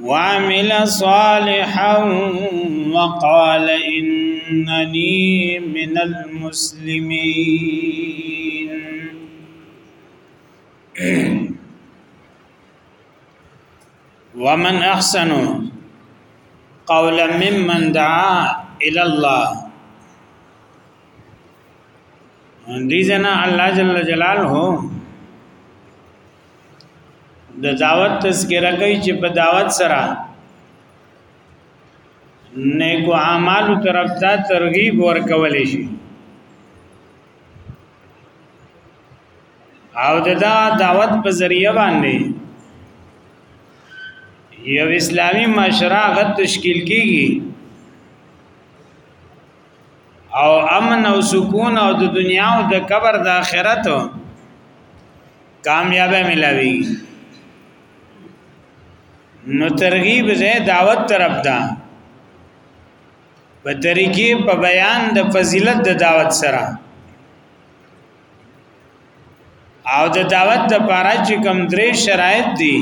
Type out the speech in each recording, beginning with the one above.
وعمل صالحا وقال إن أنني من المسلمين ومن أحسن قولا ممن دعا إلى الله دیزنا الله جل جلاله د دعوت تذکرہ کوي چې په دعوت سره نیکو اعمالو طرف ته ترغیب ورکول شي او د دا دعوت په ذریعہ باندې یو اسلامی معاشره غت تشکیل کیږي او امن او سکون او د دنیا او د قبر د آخرت کامیابه ملاوي نو ترغیب زه دعوت طرف ده په طریقې په بیان د فضیلت د دعوت سره او د دعوت د پاره چې کوم درې شرایط دي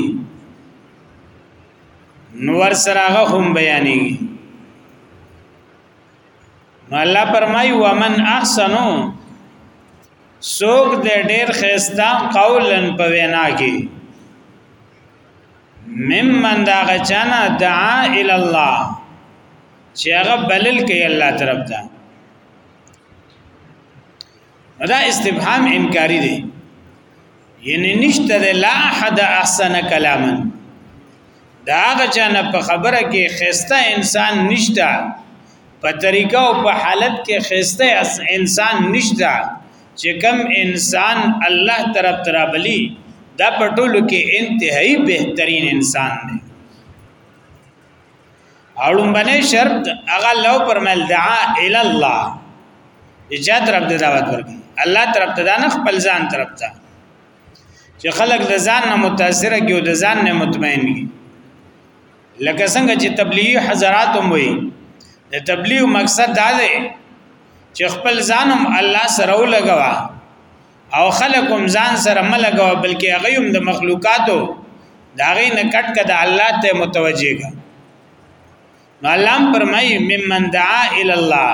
نو ور سره هغه هم بیانېږي نو الله فرمایي ومن احسنو سوک د ډیر خستا قولن په وینا کې ممن دا غچانا دعا ال الله چې هغه بلل کوي الله طرف ته دا استفهام انکاری دی یعنی نشته د لا احد احسن کلاما دا هغه چانه په خبره کې خسته انسان نشته په طریقه او په حالت کې خسته انسان نشته چې کم انسان الله طرف ترابلی دا پټولو کې انتهایی بهترین انسان دی اړم باندې شرط هغه لو پر مل دعا ال الله اجا طرف ته دعوت ورکړي الله طرف ته نه خپل ځان طرف ته چې خلک د ځان نه متاثر کیو د ځان نه مطمئن کی لکه څنګه چې تبلیغ حضرات هم وي د تبلیغ مقصد دا دی چې خپل ځانم الله سره ولګوا او خلقم ځان سره ملګو بلکې هغه هم د مخلوقاتو دا غي نه کټ کده الله ته متوجه کا نو الله فرمای ممن دعا ال الله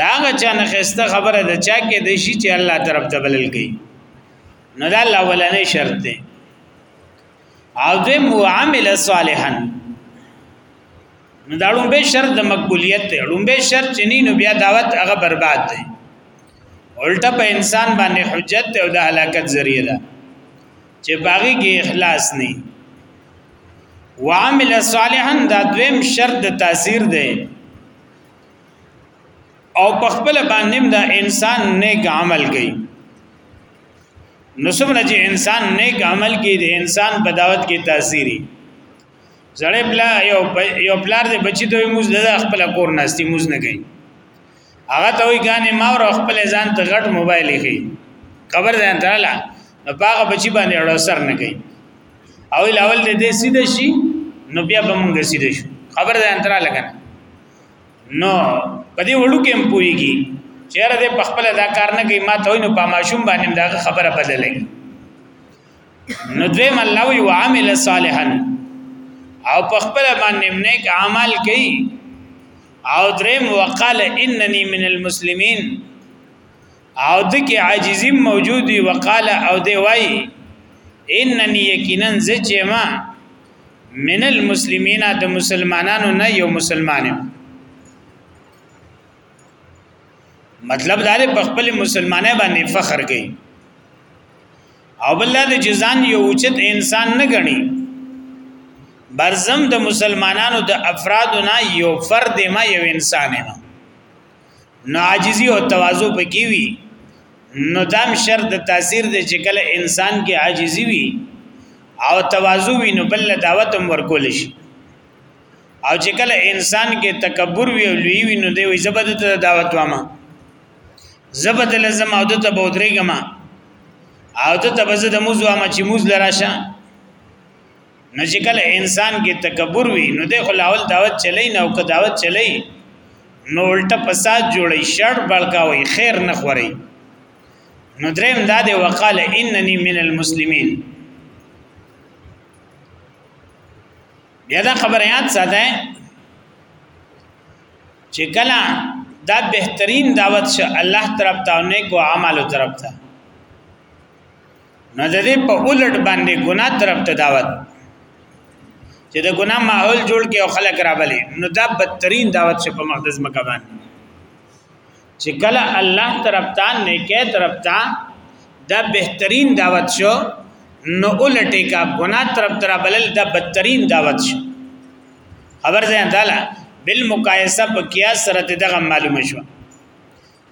دا غچا نه خسته خبره ده چا کې د شي چې الله طرف ته بلل کی نو دا الله ولنه شرط ده او دې معامل صالحا نو دا لومبه شرط د مقبولیت ته لومبه شرط چني نو بیا دعوت هغه برباد ده الټه په انسان باندې حجت او د هلاکت ذریعہ ده چې باغی کې اخلاص نه وعمل صالحا دا دویم شرط د تاثیر دی او په خپل باندې دا انسان نیک عمل کوي نو څومره چې انسان نیک عمل کوي د انسان په دعوت کې تاثیری زړې بلا یو یو پلار دې بچی ته موز د خپل کور ناشتي موز نه کوي هغه ته وی ګانې ما ور خپل ځان ته غټ موبایل یې خبر ده تعالی نو باغ بچی باندې اړو سر نه کوي او لاول دې سیده شي نو بیا به مونږ سیده شو خبر ده انترا لګنه نو په دې وړو کې هم پويږي چیرې دې په خپل دا کار نه کوي ما ته نو په ماشوم باندې دا خبره بدلې نو دوی الله وی وعمل صالحا او په خپل باندې نیک اعمال کوي او دریم وقال انني من المسلمين او دکی عاجزی موجود وی وقال او دی وای انني یقینا زچما من المسلمین د مسلمانانو نه یو مسلمان یم مطلب دا دی په خپل مسلمانۍ باندې فخر کوي او بل د جزان یو اوچت انسان نه غني برزم د مسلمانانو د افرادو نه یو فرد ما یو انسان نه نو عاجزی او تواضع پکې وي نو دام شرط د تاثیر د شکل انسان کې عاجزی وي او تواضع وي نو بل دعوت هم ورکول شي او چې کله انسان کې تکبر وی او لوی وی نو دی وی زبد ته دعوت وامه زبد لزم او دته بودري کما او دته بزه د موز وامه چې موز لراشه نو چې کله انسان کې تکبر وی نو دی خلاول دعوت چلی نه او که دعوت چلی نو الټه فساد جوړي شر بلکاوي خیر نه خوري نو دریم دا دی وقال انني من المسلمین بیا دا خبره یاد ساته چې کله دا بهترین دعوت شه الله طرف ته او نیکو اعمالو طرف ته نو د دې په الټ باندې ګناه طرف ته دعوت چې د ګناه ماحول جوړ کې او خلک راولي نو دا بدترین دعوت شه په مقدس مکه باندې چې کله الله طرف ته نیکه طرف ته دا بهترین دعوت شو نو الټه کا ګنا طرف ته بلل دا بدترین دعوت شو خبر ځان تعالی بل مقایسه په قیاس سره دغه معلومه شو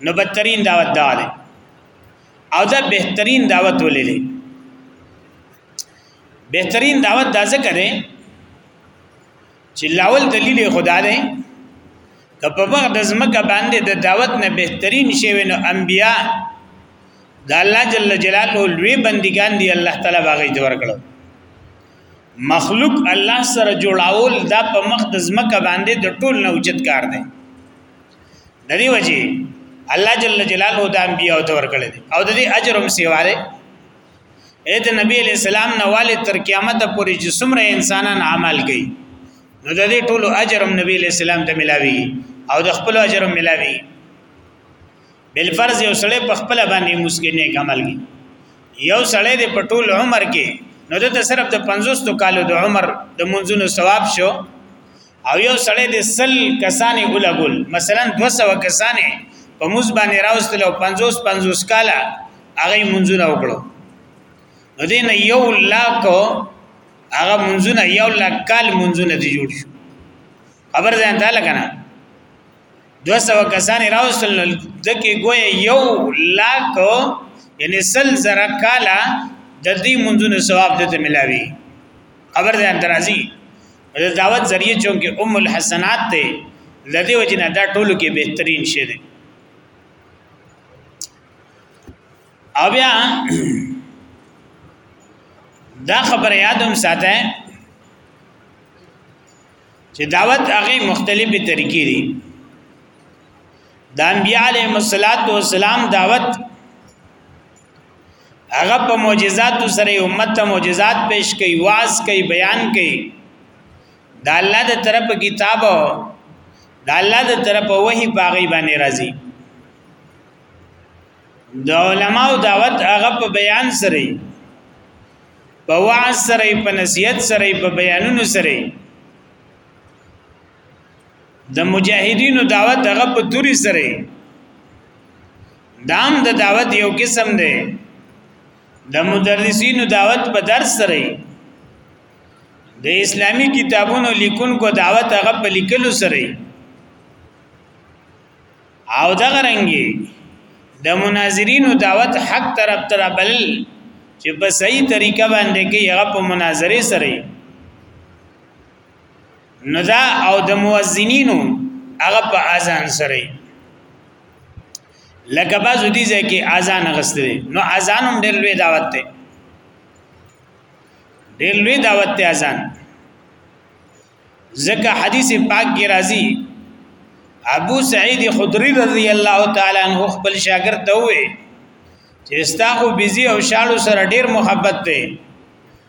نو بدترین دعوت دا دی او دا بهترین دعوت ولې دی بهترین دعوت دا څه کړي چې لاول دلیل خدا دی که په وخت د زمکه باندې د دعوت نه بهترین شی ونه انبیا د الله جل جلاله لوی بندگان دی الله تعالی باغې جوړ کړو مخلوق الله سره جوړاول دا په مخ د زمکه باندې د ټول نه اوچت کار دی د دې وجه الله جل جلاله د انبیا او تور کړی او د دې اجر هم سیواله اې د نبی علی السلام نه والد تر قیامت پورې چې څومره انسانان عمل کوي نو د دې ټولو اجر هم نبی علی السلام ته ملاوي او د خپل اجر هم ملاوي بل فرض یو سړی په خپل باندې مسکین نه عمل کوي یو سړی د پټول عمر کې نو د صرف د 50 کالو د عمر د منځونو ثواب شو او یو سړی د سل کسانې ولګول مثلا 200 کسانې په موز باندې راوستل او 50 50 کاله هغه منځونه وکړو نو دین یو لاک هغه منځونه یو لاک کال منځونه دی جوړ شو خبر ځان ته لګنه 200 کسانې راوستل دکې ګوې یو لاک یعنی سل زره کاله د دې منځونو ثواب دته ملاوي خبر ځان درازي د دعوت ذریعہ چونکه ام الحسنات ته لدی وجنه دا ټولو کې بهترین شی دی او بیا دا خبر یادم ساته چې دعوت هغه مختلفې طریقې دي د انبیاء علیهم الصلات والسلام دعوت هغه په معجزات سره امت ته معجزات پیش کوي واز کوي بیان کوي دا الله د طرف کتاب دا الله د طرف وحي باغی باندې راځي د علماو دعوت هغه په بیان سره په وعظ سره په نصیحت سره په بیانونو سره د مجاهدینو دعوت هغه په توري سره دام د دا دعوت یو قسم دی د مدرسینو دعوت په درس سره د اسلامی کتابونو لیکونکو دعوت هغه په لیکلو سره او دا غرنګي د مناظرینو دعوت حق طرف تر بل چې په صحیح طریقه باندې کې هغه په مناظره سره نو دا او د مؤذنینو هغه په اذان سره لکه بعضو دي ځکه اذان غستري نو اذان هم ډېر لوی دعوت دی ډېر لوی دعوت دی اذان ځکه حدیث پاک کې راځي ابو سعید خدری رضی الله تعالی عنہ خپل شاګرد ته وې چې استاخو بيزي او شالو سره ډېر محبت دی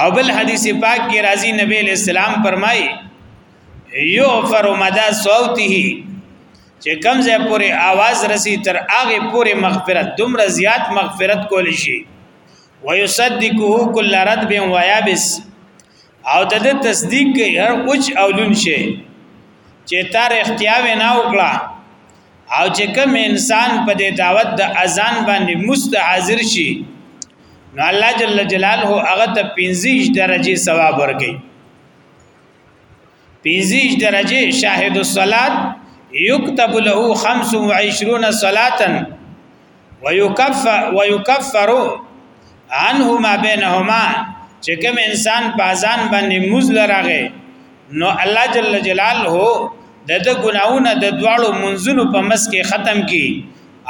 او بل حدیث پاک کې راځي نبی علیہ السلام فرمایي یغفر مدى صوته چې کم ځای پورې आवाज رسی تر هغه پورې مغفرت دومره زیات مغفرت کول شي ويصدقه كل رتب ويابس او د دې تصدیق کوي هر اوچ او لون شي چې تار اختیار نه وکړه او چې کوم انسان په دې دعوت د اذان باندې مست حاضر شي نو الله جل جلاله هغه ته 15 درجه ثواب ورکړي 15 درجه شاهد الصلات یكتب له 25 صلاه ويكفر ويكفر عنه ما بينهما چې کوم انسان په اذان باندې موز لراغه نو الله جل جلاله د د ګناونه د دواړو منځونو په مس کې ختم کی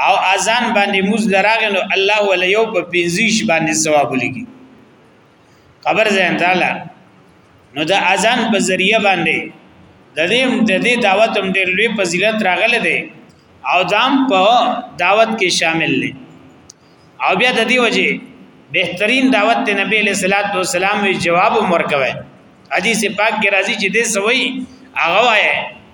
او اذان باندې موز لراغه نو الله ول یو په پنځیش باندې ثواب لګي خبر ځین تعالی نو د اذان په ذریعہ باندې د دې د دې دعوت هم ډېر لوی فضیلت راغله دی او دام په دعوت کې شامل دی او بیا د دې وجه بهترین دعوت ته نبی له صلوات و سلام وی جواب ورکوي حدیث پاک کې راځي چې دې سوي هغه وایي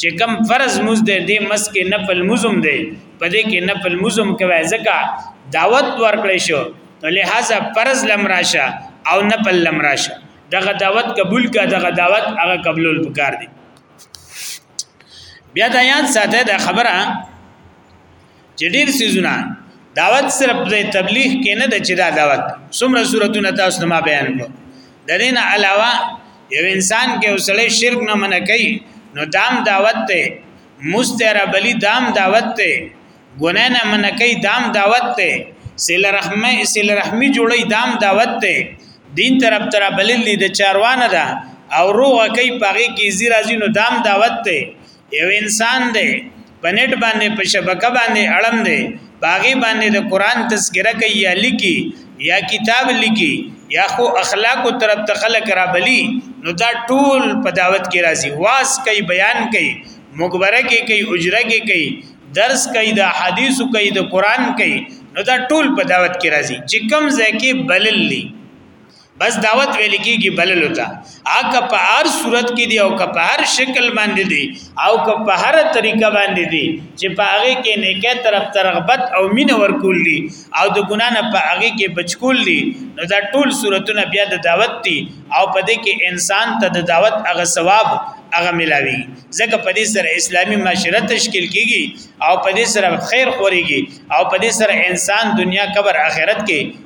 چې کم فرض موز دی دې مس کې نفل موزم دی په دې کې نفل موزم کوي ځکه دعوت ورکړې شو نو لہذا فرض لمراشه او نفل لمراشه دغه دعوت قبول کا دغه دعوت هغه قبول پکار دی بیا دا یاد ساته دا خبره چې ډیر سيزونه دعوت صرف د تبلیغ کې نه د چې دا دعوت څومره صورتونه تاسو ما بیان کړو د دې نه علاوه یو انسان کې وسله شرک نه منع کوي نو دام دعوت ته مستره بلی دام دعوت ته ګناه نه منع کوي دام دعوت ته سیل رحمه سیل رحمی جوړي دام دعوت ته دین طرف تر بللی د چاروانه ده او روغه کوي پاغي کې زیرازینو دام دعوت ته یو انسان دی په نت باندې په شبکه باندې اړم دی باغی باندې د قران تذکرہ کوي یا لیکي یا کتاب لیکي یا خو اخلاق او طرف ته خلق را بلی نو دا ټول په دعوت کې راځي واس کوي بیان کوي مغبره کې کوي اجره کې کوي درس کوي د حدیث کوي د قران کوي نو دا ټول په دعوت کې راځي چې کم ځای کې بللی بس دعوت ویل کیږي بللو ته اګه په هر صورت کې دی او که په هر شکل باندې دی او که په هر طریقه باندې دی چې په هغه کې نیکه طرف ترغبت او مين ورکول دي او د ګنا نه په هغه کې بچکول دي نو دا ټول صورتونه بیا د دعوت دي او په دې کې انسان ته د دعوت هغه ثواب هغه ملاوي ځکه په دې سره اسلامی معاشره تشکیل کیږي او په دې سره خیر خوريږي او په دې سره انسان دنیا قبر آخرت کې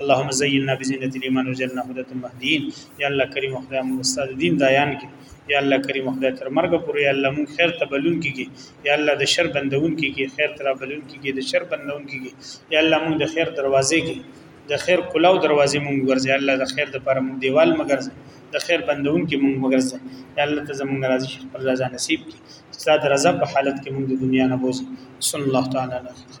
اللهم زيننا بزينة الإيمان وجعلنا هداة مهديين یا الله کریم خدای موږ استاد دین دایان کې یا الله کریم خدای تر مرګ پورې یا الله موږ خیر ته بلون کیږي یا الله د شر بندون کیږي خیر تر بلون کیږي د شر بندون کیږي یا الله موږ د خیر دروازې کې د خیر کلاو دروازې موږ ورځي الله د خیر د پر موږ دیوال مګر د خیر بندون کې موږ مګر ځه یا الله ته زموږ راضي شي پر رضا نصیب کی استاد رضا په حالت کې موږ د دنیا نه بوزي صلی الله تعالی علیه وسلم